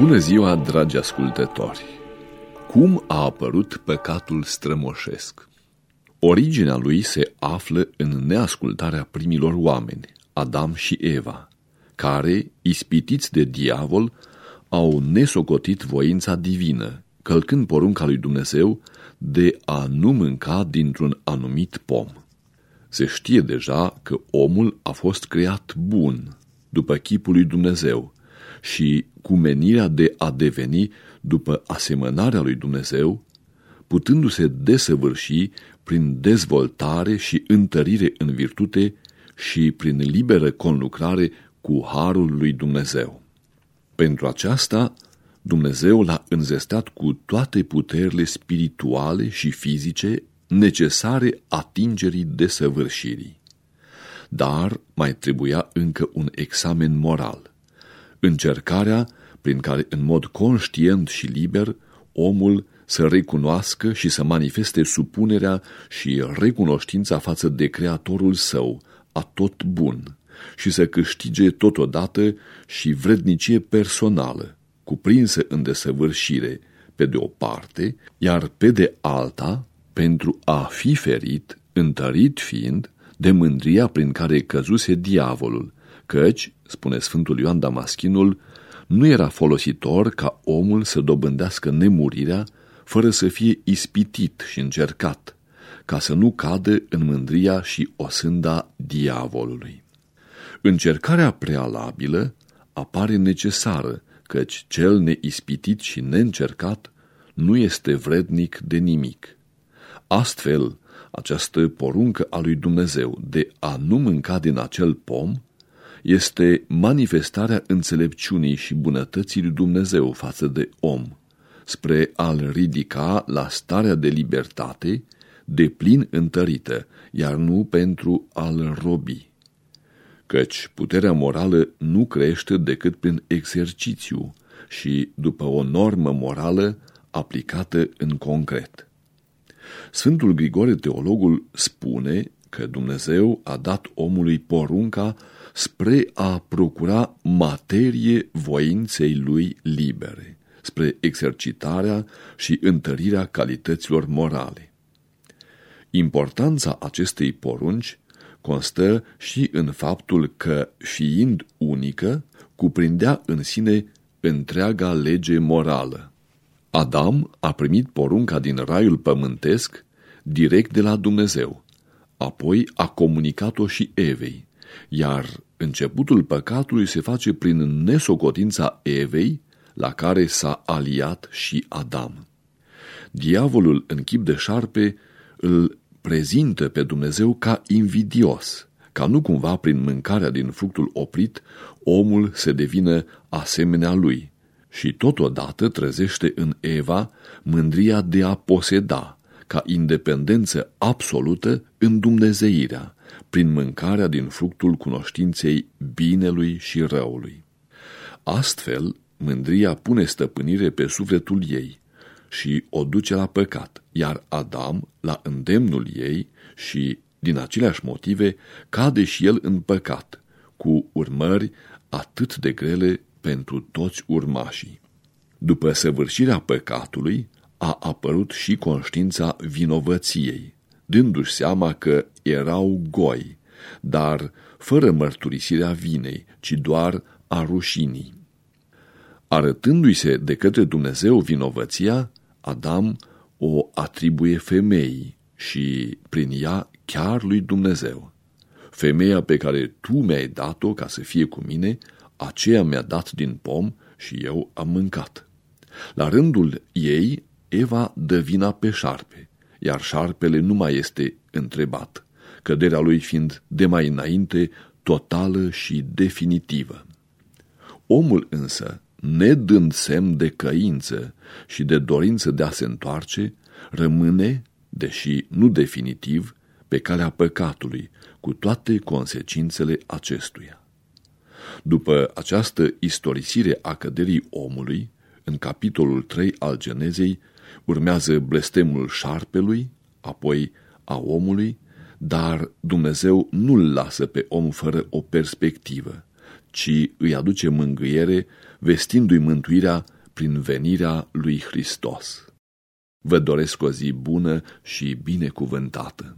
Bună ziua, dragi ascultători! Cum a apărut păcatul strămoșesc? Originea lui se află în neascultarea primilor oameni, Adam și Eva, care, ispitiți de diavol, au nesocotit voința divină, călcând porunca lui Dumnezeu de a nu mânca dintr-un anumit pom. Se știe deja că omul a fost creat bun, după chipul lui Dumnezeu, și cu menirea de a deveni după asemănarea lui Dumnezeu, putându-se desăvârși prin dezvoltare și întărire în virtute și prin liberă conlucrare cu harul lui Dumnezeu. Pentru aceasta, Dumnezeu l-a înzestat cu toate puterile spirituale și fizice necesare atingerii desăvârșirii. Dar mai trebuia încă un examen moral. Încercarea prin care în mod conștient și liber omul să recunoască și să manifeste supunerea și recunoștința față de Creatorul său, a tot bun, și să câștige totodată și vrednicie personală, cuprinsă în desăvârșire, pe de o parte, iar pe de alta, pentru a fi ferit, întărit fiind, de mândria prin care căzuse diavolul, căci, spune Sfântul Ioan Damaschinul, nu era folositor ca omul să dobândească nemurirea fără să fie ispitit și încercat, ca să nu cadă în mândria și osânda diavolului. Încercarea prealabilă apare necesară, căci cel neispitit și neîncercat nu este vrednic de nimic. Astfel, această poruncă a lui Dumnezeu de a nu mânca din acel pom este manifestarea înțelepciunii și bunătății lui Dumnezeu față de om, spre a-l ridica la starea de libertate, de plin întărită, iar nu pentru a-l robi. Căci puterea morală nu crește decât prin exercițiu și după o normă morală aplicată în concret. Sfântul Grigore Teologul spune că Dumnezeu a dat omului porunca spre a procura materie voinței lui libere, spre exercitarea și întărirea calităților morale. Importanța acestei porunci constă și în faptul că, fiind unică, cuprindea în sine întreaga lege morală. Adam a primit porunca din raiul pământesc direct de la Dumnezeu, apoi a comunicat-o și Evei, iar începutul păcatului se face prin nesocotința Evei, la care s-a aliat și Adam. Diavolul în chip de șarpe îl prezintă pe Dumnezeu ca invidios, ca nu cumva prin mâncarea din fructul oprit omul se devină asemenea lui. Și totodată trezește în Eva mândria de a poseda, ca independență absolută în dumnezeirea, prin mâncarea din fructul cunoștinței binelui și răului. Astfel, mândria pune stăpânire pe sufletul ei și o duce la păcat, iar Adam, la îndemnul ei și din aceleași motive, cade și el în păcat, cu urmări atât de grele pentru toți urmașii. După săvârșirea păcatului, a apărut și conștiința vinovăției, dându-și seama că erau goi, dar fără mărturisirea vinei, ci doar a rușinii. Arătându-i se de către Dumnezeu vinovăția, Adam o atribuie femeii și prin ea chiar lui Dumnezeu. Femeia pe care tu mi-ai dat-o ca să fie cu mine, aceea mi-a dat din pom și eu am mâncat. La rândul ei, Eva dă vina pe șarpe, iar șarpele nu mai este întrebat, căderea lui fiind de mai înainte totală și definitivă. Omul însă, nedând semn de căință și de dorință de a se întoarce, rămâne, deși nu definitiv, pe calea păcatului, cu toate consecințele acestuia. După această istorisire a căderii omului, în capitolul 3 al Genezei, urmează blestemul șarpelui, apoi a omului, dar Dumnezeu nu-l lasă pe om fără o perspectivă, ci îi aduce mângâiere vestindu-i mântuirea prin venirea lui Hristos. Vă doresc o zi bună și binecuvântată!